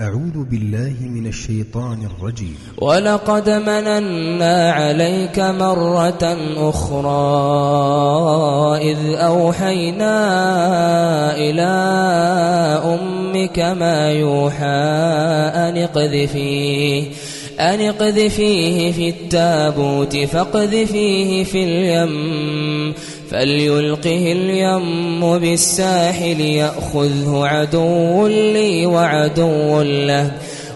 أعوذ بالله من الشيطان الرجيم. ولقد مننا عليك مرة أخرى إذ أوحينا إلى أمك ما يوحى أن اقذفيه. أن اقذفيه في التابوت فاقذفيه في اليم فليلقه اليم بالساحل يأخذه عدو لي وعدو له.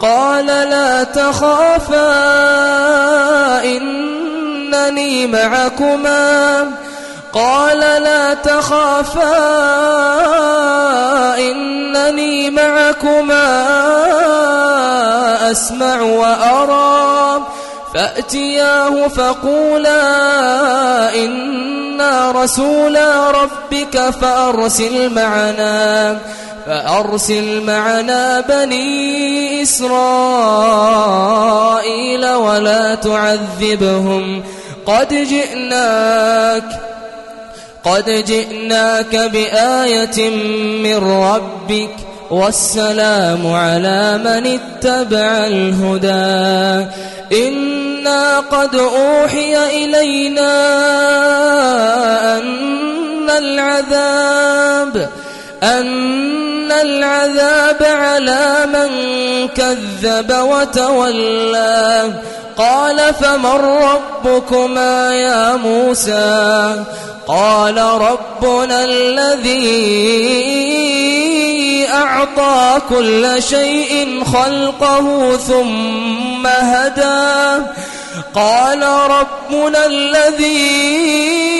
قال لا تخافا إنني معكما. قال لا تخافا إنني معكما. أسمع وأرى. فأتياه فقولا إنا رسولا ربك فأرسل معنا. فأرسل معنا بني إسرائيل ولا تعذبهم. قد جئناك قد جئناك بآية من ربك والسلام على من اتبع الهدى. إنا قد أوحي إلينا أن العذاب أن العذاب على من كذب وتولى. قال فمن ربكما يا موسى؟ قال ربنا الذي أعطى كل شيء خلقه ثم هدى. قال ربنا الذي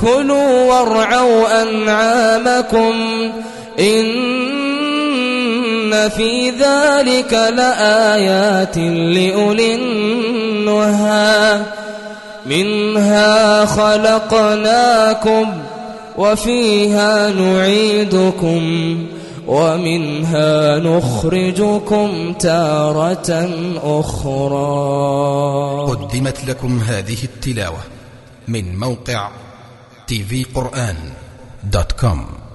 كلوا وارعوا أنعامكم إن في ذلك لآيات لأولي النهى. منها خلقناكم وفيها نعيدكم ومنها نخرجكم تارة أخرى. قدمت لكم هذه التلاوة من موقع كوم.